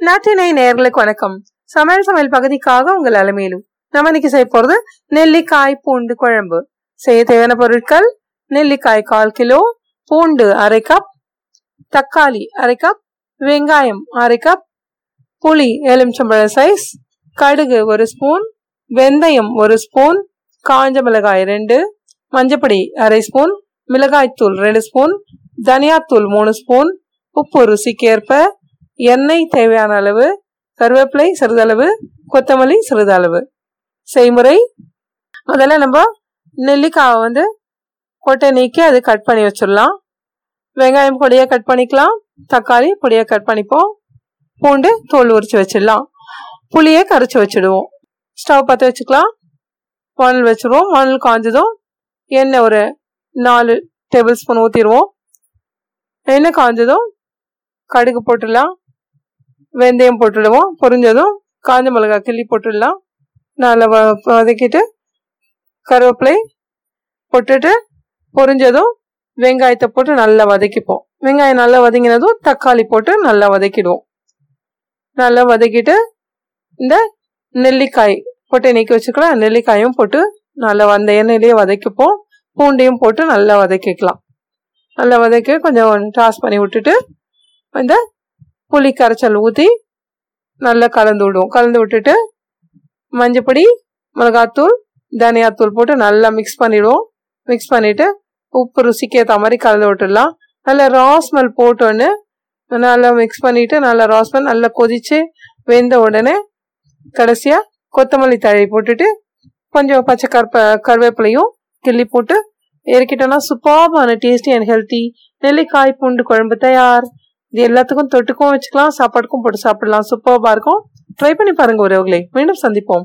நாட்டினை நேர்களுக்கு வணக்கம். சமையல் சமையல் பகுதிக்காக உங்கள் அலமையிலும் நம்ம இன்னைக்கு செய்ய போறது நெல்லிக்காய் பூண்டு குழம்பு. செய்ய தேவையான பொருட்கள் நெல்லிக்காய் கால் கிலோ பூண்டு அரை கப் தக்காளி அரை கப் வெங்காயம் அரை கப் புளி எலுமிச்சம்பழம் சைஸ் கடுகு ஒரு ஸ்பூன் வெந்தயம் ஒரு ஸ்பூன் காஞ்ச மிளகாய் ரெண்டு மஞ்சப்பொடி அரை ஸ்பூன் மிளகாய்த்தூள் ரெண்டு ஸ்பூன் தனியாத்தூள் மூணு ஸ்பூன் உப்பு ருசிக்கேற்ப எண்ணெய் தேவையான அளவு கருவேப்பிலை சிறிதளவு கொத்தமல்லி சிறிதளவு. செய்முறை முதல்ல நம்ம நெல்லிக்காவை வந்து கொட்டை நீக்கி அது கட் பண்ணி வச்சிடலாம். வெங்காயம் பொடியாக கட் பண்ணிக்கலாம். தக்காளி பொடியாக கட் பண்ணிப்போம். பூண்டு தோல் உரிச்சு வச்சிடலாம். புளியை கரைச்சி வச்சுடுவோம். ஸ்டவ் பற்ற வச்சுக்கலாம். மணல் வச்சுருவோம். மணல் காஞ்சதும் எண்ணெய் ஒரு நாலு டேபிள் ஸ்பூன் ஊற்றிடுவோம் எண்ணெய் காஞ்சதும் கடுகு போட்டுடலாம். வெந்தயம் போட்டுடுவோம். பொரிஞ்சதும் காஞ்ச மிளகாய் கிள்ளி போட்டுடலாம். நல்லா வதக்கிட்டு கருவேப்பிலை போட்டுட்டு பொரிஞ்சதும் வெங்காயத்தை போட்டு நல்லா வதக்கிப்போம். வெங்காயம் நல்லா வதங்கினதும் தக்காளி போட்டு நல்லா வதக்கிடுவோம். நல்லா வதக்கிட்டு இந்த நெல்லிக்காய் போட்டு நீக்கி வச்சுக்கலாம். நெல்லிக்காயும் போட்டு நல்லா அந்த எண்ணெயிலேயே வதக்கிப்போம். பூண்டையும் போட்டு நல்லா வதக்கிக்கலாம். நல்லா வதக்கி கொஞ்சம் டாஸ் பண்ணி விட்டுட்டு இந்த புளி கரைச்சல் ஊற்றி நல்லா கலந்து விடுவோம். கலந்து விட்டுட்டு மஞ்சப்பொடி மிளகாத்தூள் தனியாத்தூள் போட்டு நல்லா மிக்ஸ் பண்ணிவிடுவோம் மிக்ஸ் பண்ணிவிட்டு உப்பு ருசிக்கு ஏற்ற மாதிரி கலந்து விட்டுடலாம். நல்லா ராஸ்மல் போட்டோன்னு நல்லா மிக்ஸ் பண்ணிவிட்டு நல்லா ராஸ்மல் நல்லா கொதித்து வெந்த உடனே கடைசியாக கொத்தமல்லி தழை போட்டுட்டு கொஞ்சம் பச்சை கருப்ப கருவேப்பிலையும் கிள்ளி போட்டு இறக்கிட்டோம்னா சூப்பாபான டேஸ்டி அண்ட் ஹெல்த்தி நெல்லிக்காய் பூண்டு குழம்பு தயார். இது எல்லாத்துக்கும் தொட்டுக்கும் வச்சுக்கலாம் சாப்பாட்டுக்கும் போட்டு சாப்பிடலாம். சூப்பர்பா இருக்கும். ட்ரை பண்ணி பாருங்க உறவுகளை மீண்டும் சந்திப்போம்.